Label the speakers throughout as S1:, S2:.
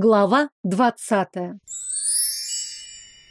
S1: Глава двадцатая.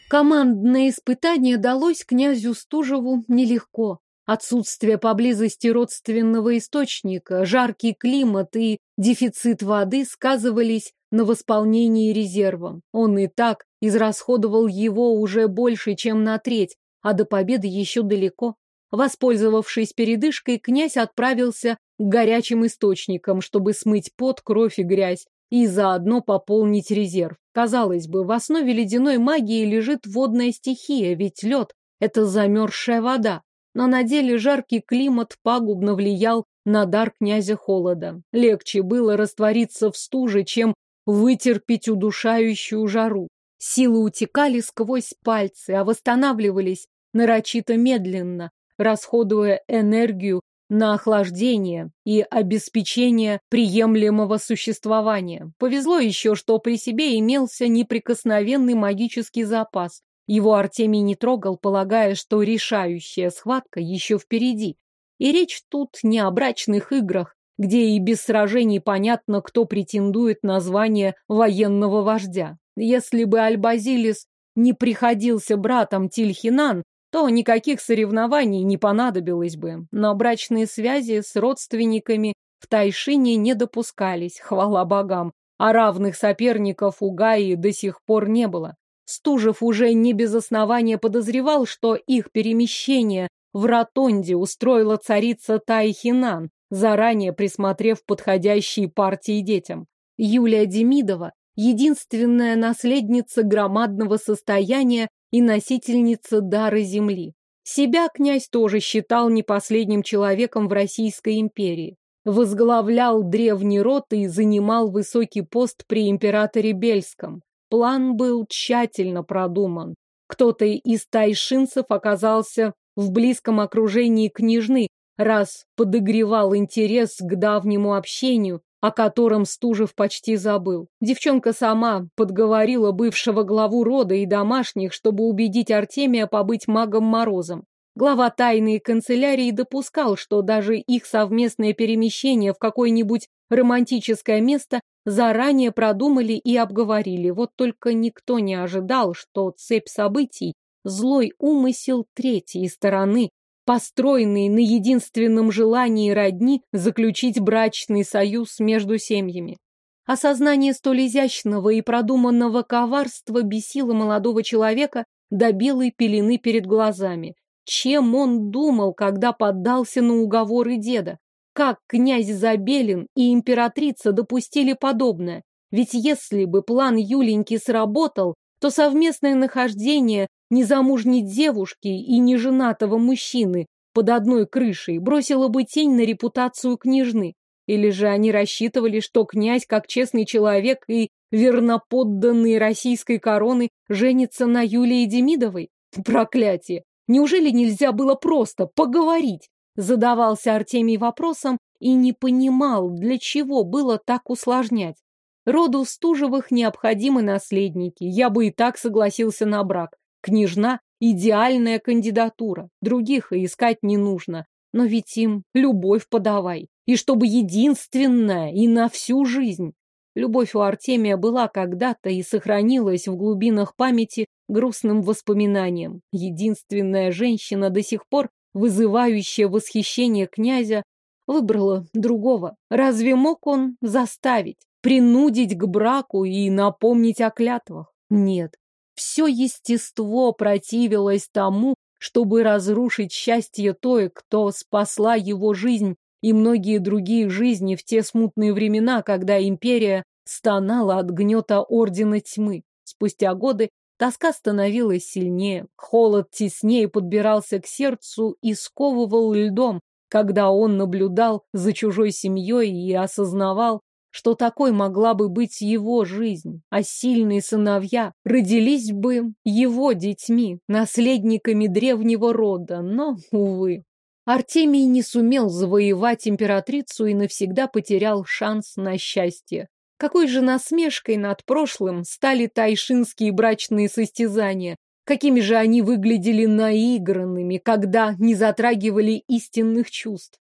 S1: Командное испытание далось князю Стужеву нелегко. Отсутствие поблизости родственного источника, жаркий климат и дефицит воды сказывались на восполнении резерва. Он и так израсходовал его уже больше, чем на треть, а до победы еще далеко. Воспользовавшись передышкой, князь отправился к горячим источникам, чтобы смыть пот, кровь и грязь, и заодно пополнить резерв. Казалось бы, в основе ледяной магии лежит водная стихия, ведь лед — это замерзшая вода. Но на деле жаркий климат пагубно влиял на дар князя холода. Легче было раствориться в стуже, чем вытерпеть удушающую жару. Силы утекали сквозь пальцы, а восстанавливались нарочито медленно, расходуя энергию на охлаждение и обеспечение приемлемого существования. Повезло еще, что при себе имелся неприкосновенный магический запас. Его Артемий не трогал, полагая, что решающая схватка еще впереди. И речь тут не о брачных играх, где и без сражений понятно, кто претендует на звание военного вождя. Если бы Альбазилис не приходился братом Тильхинан, то никаких соревнований не понадобилось бы. Но брачные связи с родственниками в Тайшине не допускались, хвала богам, а равных соперников у Гаи до сих пор не было. Стужев уже не без основания подозревал, что их перемещение в Ротонде устроила царица Тайхинан, заранее присмотрев подходящие партии детям. Юлия Демидова — единственная наследница громадного состояния и носительница дара земли. Себя князь тоже считал не последним человеком в Российской империи. Возглавлял древний род и занимал высокий пост при императоре Бельском. План был тщательно продуман. Кто-то из тайшинцев оказался в близком окружении княжны, раз подогревал интерес к давнему общению, о котором Стужев почти забыл. Девчонка сама подговорила бывшего главу рода и домашних, чтобы убедить Артемия побыть магом-морозом. Глава тайной канцелярии допускал, что даже их совместное перемещение в какое-нибудь романтическое место заранее продумали и обговорили. Вот только никто не ожидал, что цепь событий, злой умысел третьей стороны построенный на единственном желании родни заключить брачный союз между семьями. Осознание столь изящного и продуманного коварства бесило молодого человека до белой пелены перед глазами. Чем он думал, когда поддался на уговоры деда? Как князь Забелин и императрица допустили подобное? Ведь если бы план Юленьки сработал, то совместное нахождение незамужней девушки и неженатого мужчины под одной крышей бросило бы тень на репутацию княжны. Или же они рассчитывали, что князь, как честный человек и верноподданный российской короны, женится на Юлии Демидовой? Проклятие! Неужели нельзя было просто поговорить? Задавался Артемий вопросом и не понимал, для чего было так усложнять. Роду Стужевых необходимы наследники, я бы и так согласился на брак. Княжна – идеальная кандидатура, других и искать не нужно. Но ведь им любовь подавай, и чтобы единственная и на всю жизнь. Любовь у Артемия была когда-то и сохранилась в глубинах памяти грустным воспоминанием. Единственная женщина до сих пор, вызывающая восхищение князя, выбрала другого. Разве мог он заставить, принудить к браку и напомнить о клятвах? Нет, все естество противилось тому, чтобы разрушить счастье той, кто спасла его жизнь и многие другие жизни в те смутные времена, когда империя стонала от гнета Ордена Тьмы. Спустя годы тоска становилась сильнее, холод теснее подбирался к сердцу и сковывал льдом, когда он наблюдал за чужой семьей и осознавал, что такой могла бы быть его жизнь, а сильные сыновья родились бы его детьми, наследниками древнего рода, но, увы. Артемий не сумел завоевать императрицу и навсегда потерял шанс на счастье. Какой же насмешкой над прошлым стали тайшинские брачные состязания, какими же они выглядели наигранными, когда не затрагивали истинных чувств.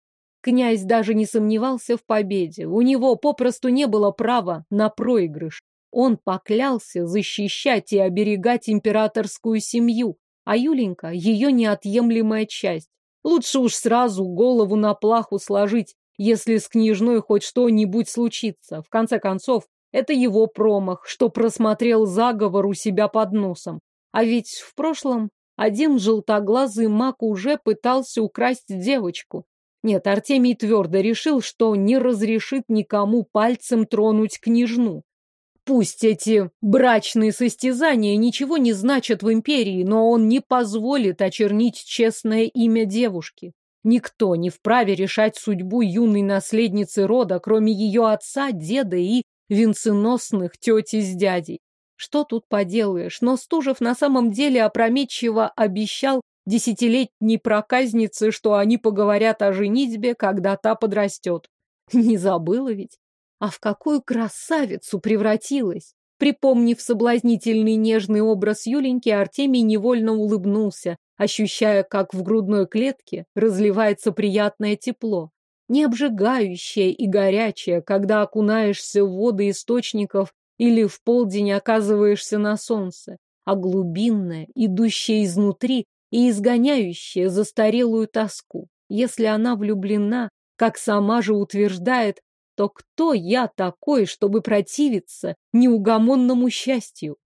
S1: Князь даже не сомневался в победе. У него попросту не было права на проигрыш. он поклялся защищать и оберегать императорскую семью, а Юленька — ее неотъемлемая часть. Лучше уж сразу голову на плаху сложить, если с княжной хоть что-нибудь случится. В конце концов, это его промах, что просмотрел заговор у себя под носом. А ведь в прошлом один желтоглазый маг уже пытался украсть девочку. Нет, Артемий твердо решил, что не разрешит никому пальцем тронуть княжну. Пусть эти брачные состязания ничего не значат в империи, но он не позволит очернить честное имя девушки. Никто не вправе решать судьбу юной наследницы рода, кроме ее отца, деда и венценосных тети с дядей. Что тут поделаешь, но Стужев на самом деле опрометчиво обещал десятилетней проказнице, что они поговорят о женитьбе, когда та подрастет. Не забыла ведь? А в какую красавицу превратилась! Припомнив соблазнительный нежный образ Юленьки, Артемий невольно улыбнулся, ощущая, как в грудной клетке разливается приятное тепло. Не обжигающее и горячее, когда окунаешься в воды источников или в полдень оказываешься на солнце, а глубинное, идущее изнутри и изгоняющее застарелую тоску. Если она влюблена, как сама же утверждает, то кто я такой, чтобы противиться неугомонному счастью?